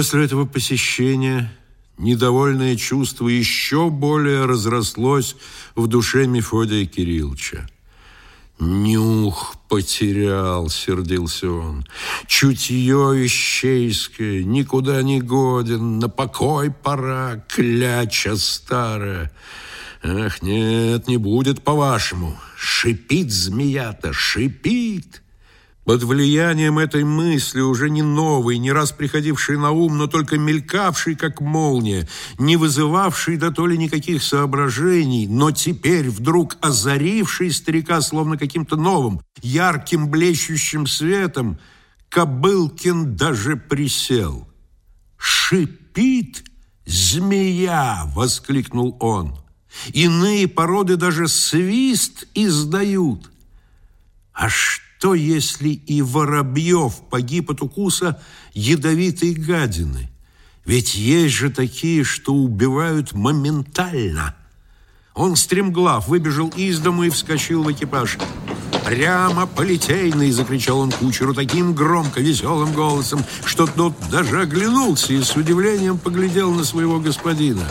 После этого посещения недовольное чувство еще более разрослось в душе Мефодия Кирилловича. «Нюх потерял», — сердился он. «Чутье ищейское, никуда не годен, на покой пора, кляча старая». «Ах, нет, не будет по-вашему. Шипит змея-то, шипит!» Под влиянием этой мысли, уже не новой, не раз приходившей на ум, но только мелькавшей, как молния, не вызывавшей до то ли никаких соображений, но теперь вдруг озарившей старика словно каким-то новым, ярким, блещущим светом, Кобылкин даже присел. «Шипит змея!» — воскликнул он. «Иные породы даже свист издают. А что?» Что, если и Воробьев погиб от укуса ядовитой гадины? Ведь есть же такие, что убивают моментально. Он стремглав выбежал из дому и вскочил в экипаж. «Прямо полетейный!» – закричал он кучеру таким громко, веселым голосом, что тот даже оглянулся и с удивлением поглядел на своего господина.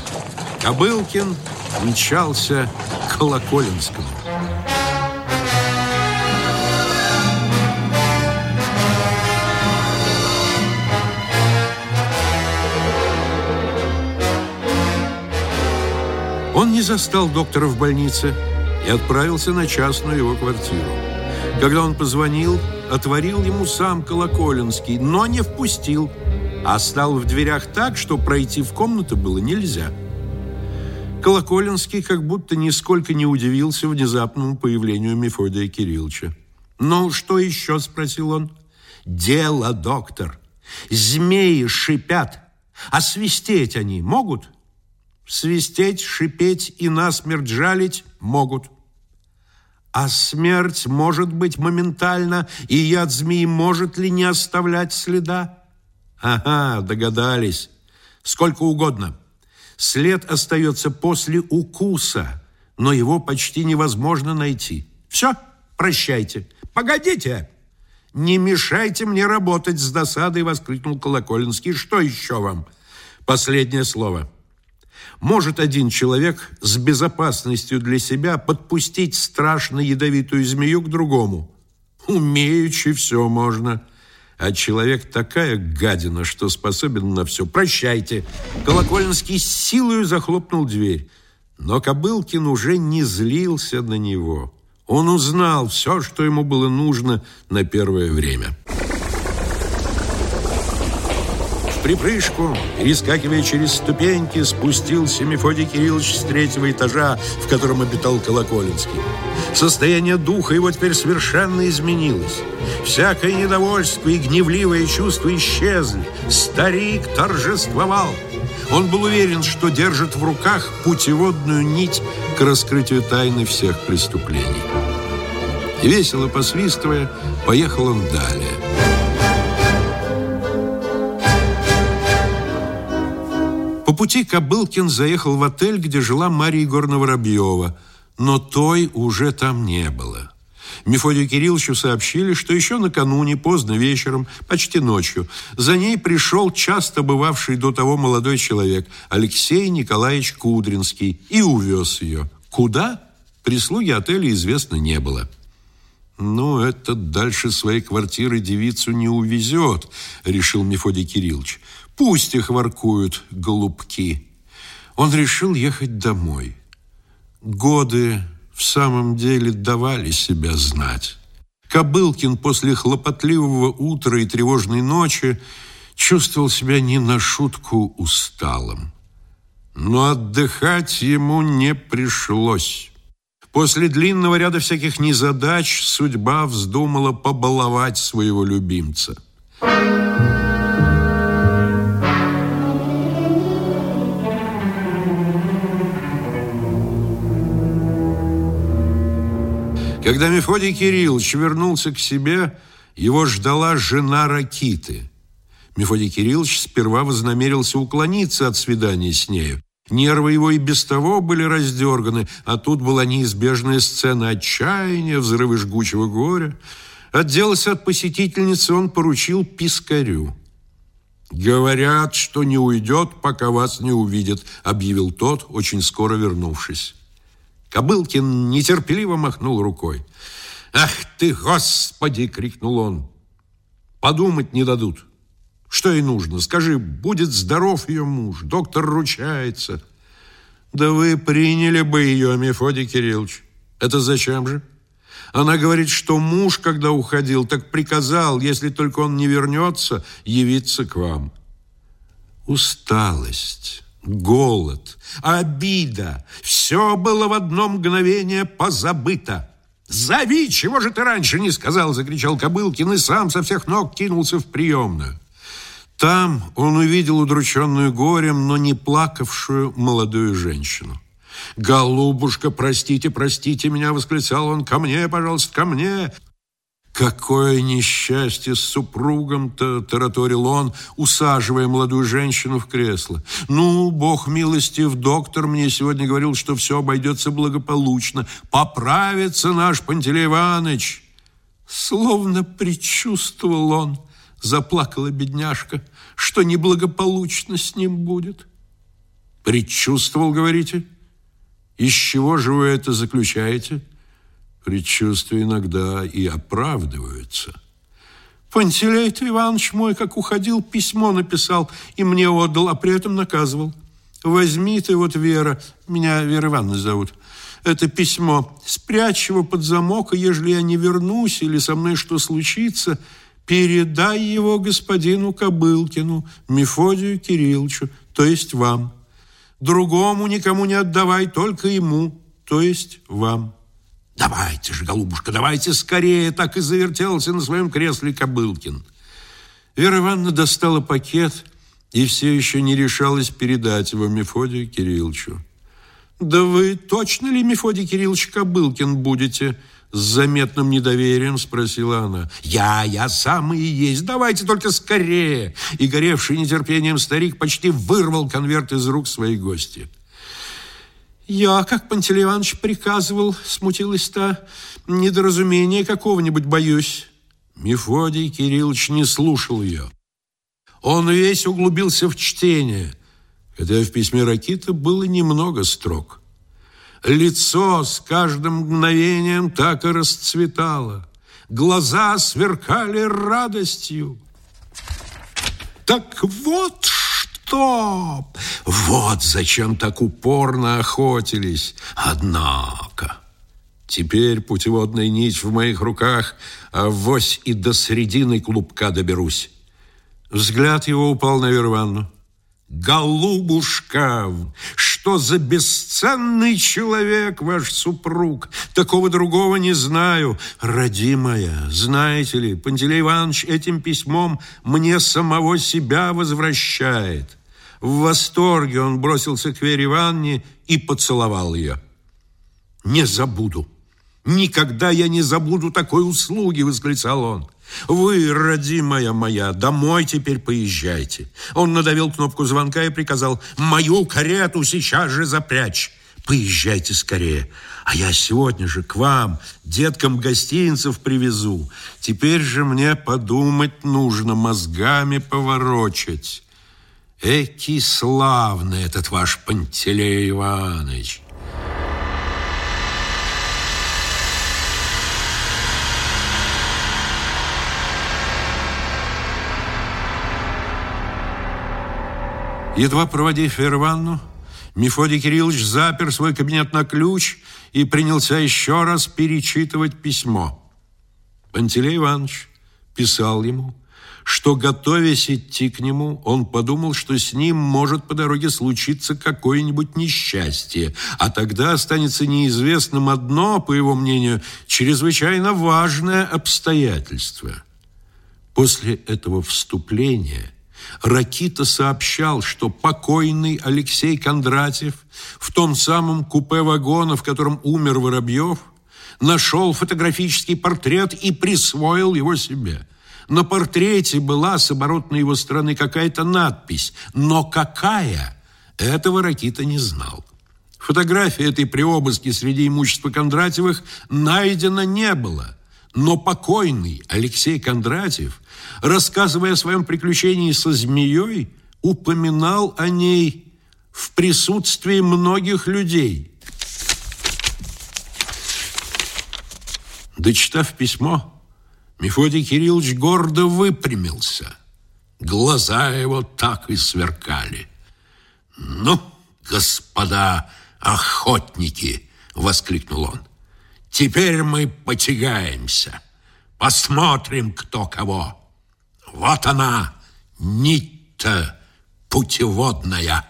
Кобылкин мчался к Колоколенскому. Не застал доктора в больнице и отправился на частную его квартиру. Когда он позвонил, отворил ему сам Колоколенский, но не впустил, а стал в дверях так, что пройти в комнату было нельзя. Колоколенский как будто нисколько не удивился внезапному появлению Мефодия Кирилловича. «Ну, что еще?» – спросил он. «Дело, доктор. Змеи шипят, а свистеть они могут?» Свистеть, шипеть и насмерть жалить могут. А смерть может быть моментально, и яд змеи может ли не оставлять следа? Ага, догадались. Сколько угодно. След остается после укуса, но его почти невозможно найти. Все, прощайте. Погодите! Не мешайте мне работать с досадой, воскликнул Колоколенский. Что еще вам? Последнее слово. Может один человек с безопасностью для себя подпустить страшно ядовитую змею к другому? Умеючи все можно. А человек такая гадина, что способен на все. Прощайте. Колокольнский с силою захлопнул дверь. Но Кобылкин уже не злился на него. Он узнал все, что ему было нужно на первое время. Припрыжку, перескакивая через ступеньки, спустился Мефодий Кириллович с третьего этажа, в котором обитал Колоколенский. Состояние духа его теперь совершенно изменилось. Всякое недовольство и гневливое чувство исчезли. Старик торжествовал. Он был уверен, что держит в руках путеводную нить к раскрытию тайны всех преступлений. И весело посвистывая, поехал он далее. Пути Кобылкин заехал в отель, где жила Мария Егоровна Воробьева, но той уже там не было. Мефодию Кирилловичу сообщили, что еще накануне, поздно вечером, почти ночью, за ней пришел часто бывавший до того молодой человек Алексей Николаевич Кудринский и увез ее. Куда? Прислуги отеля известно не было. «Ну, этот дальше своей квартиры девицу не увезет», — решил Мефодий Кириллович. Пусть их воркуют голубки. Он решил ехать домой. Годы в самом деле давали себя знать. Кобылкин после хлопотливого утра и тревожной ночи чувствовал себя не на шутку усталым. Но отдыхать ему не пришлось. После длинного ряда всяких незадач судьба вздумала побаловать своего любимца. Когда Мефодий Кириллович вернулся к себе, его ждала жена Ракиты. Мефодий Кириллович сперва вознамерился уклониться от свидания с нею. Нервы его и без того были раздерганы, а тут была неизбежная сцена отчаяния, взрывы жгучего горя. Отделался от посетительницы он поручил пискарю. «Говорят, что не уйдет, пока вас не увидят», объявил тот, очень скоро вернувшись. Кобылкин нетерпеливо махнул рукой. «Ах ты, Господи!» — крикнул он. «Подумать не дадут. Что ей нужно? Скажи, будет здоров ее муж, доктор ручается». «Да вы приняли бы ее, Мефодий Кириллович. Это зачем же?» Она говорит, что муж, когда уходил, так приказал, если только он не вернется, явиться к вам. Усталость, голод, обида – все было в одно мгновение позабыто. «Зови! Чего же ты раньше не сказал?» – закричал Кобылкин и сам со всех ног кинулся в приемную. Там он увидел удрученную горем, но не плакавшую молодую женщину. «Голубушка, простите, простите меня!» — восклицал он. «Ко мне, пожалуйста, ко мне!» «Какое несчастье с супругом-то!» – тараторил он, усаживая молодую женщину в кресло. «Ну, бог милостив, доктор мне сегодня говорил, что все обойдется благополучно. Поправится наш Пантелей Иванович!» Словно предчувствовал он, заплакала бедняжка, что неблагополучно с ним будет. «Предчувствовал, говорите?» Из чего же вы это заключаете? Предчувствия иногда и оправдываются. Пантелей Иванович мой, как уходил, письмо написал и мне отдал, а при этом наказывал. Возьми ты вот, Вера, меня Вера Ивановна зовут, это письмо, спрячь его под замок, и ежели я не вернусь или со мной что случится, передай его господину Кобылкину, Мефодию Кирилловичу, то есть вам другому никому не отдавай, только ему, то есть вам. Давайте же, голубушка, давайте скорее, так и завертелся на своем кресле Кобылкин. Вера Ивановна достала пакет и все еще не решалась передать его Мефодию Кирилловичу. «Да вы точно ли, Мефодий Кириллович Кобылкин, будете?» С заметным недоверием спросила она. «Я, я самый и есть. Давайте только скорее!» И горевший нетерпением старик почти вырвал конверт из рук своей гости. «Я, как Пантелей Иванович приказывал, смутилась-то, недоразумение какого-нибудь боюсь». Мефодий Кириллович не слушал ее. Он весь углубился в чтение, хотя в письме Ракита было немного строк. Лицо с каждым мгновением так и расцветало. Глаза сверкали радостью. Так вот что! Вот зачем так упорно охотились. Однако... Теперь путеводная нить в моих руках, а вось и до середины клубка доберусь. Взгляд его упал на Верванну. «Голубушка, что за бесценный человек ваш супруг! Такого другого не знаю. Родимая, знаете ли, Пантелей Иванович этим письмом мне самого себя возвращает». В восторге он бросился к Вере Ивановне и поцеловал ее. «Не забуду, никогда я не забуду такой услуги!» – восклицал он. «Вы, родимая моя, домой теперь поезжайте». Он надавил кнопку звонка и приказал «Мою карету сейчас же запрячь». Поезжайте скорее, а я сегодня же к вам, деткам гостинцев привезу. Теперь же мне подумать нужно, мозгами поворочить. Эки славный этот ваш Пантелей Иванович. Едва проводив Верванну, Мефодий Кириллович запер свой кабинет на ключ и принялся еще раз перечитывать письмо. Пантелей Иванович писал ему, что, готовясь идти к нему, он подумал, что с ним может по дороге случиться какое-нибудь несчастье, а тогда останется неизвестным одно, по его мнению, чрезвычайно важное обстоятельство. После этого вступления – Ракита сообщал, что покойный Алексей Кондратьев в том самом купе вагона, в котором умер Воробьев, нашел фотографический портрет и присвоил его себе. На портрете была с оборотной его стороны какая-то надпись, но какая, этого Ракита не знал. Фотографии этой при обыске среди имущества Кондратьевых найдено не было – Но покойный Алексей Кондратьев, рассказывая о своем приключении со змеей, упоминал о ней в присутствии многих людей. Дочитав письмо, Мефодий Кириллович гордо выпрямился. Глаза его так и сверкали. «Ну, господа охотники!» — воскликнул он. «Теперь мы потягаемся, посмотрим, кто кого. Вот она, нить-то путеводная».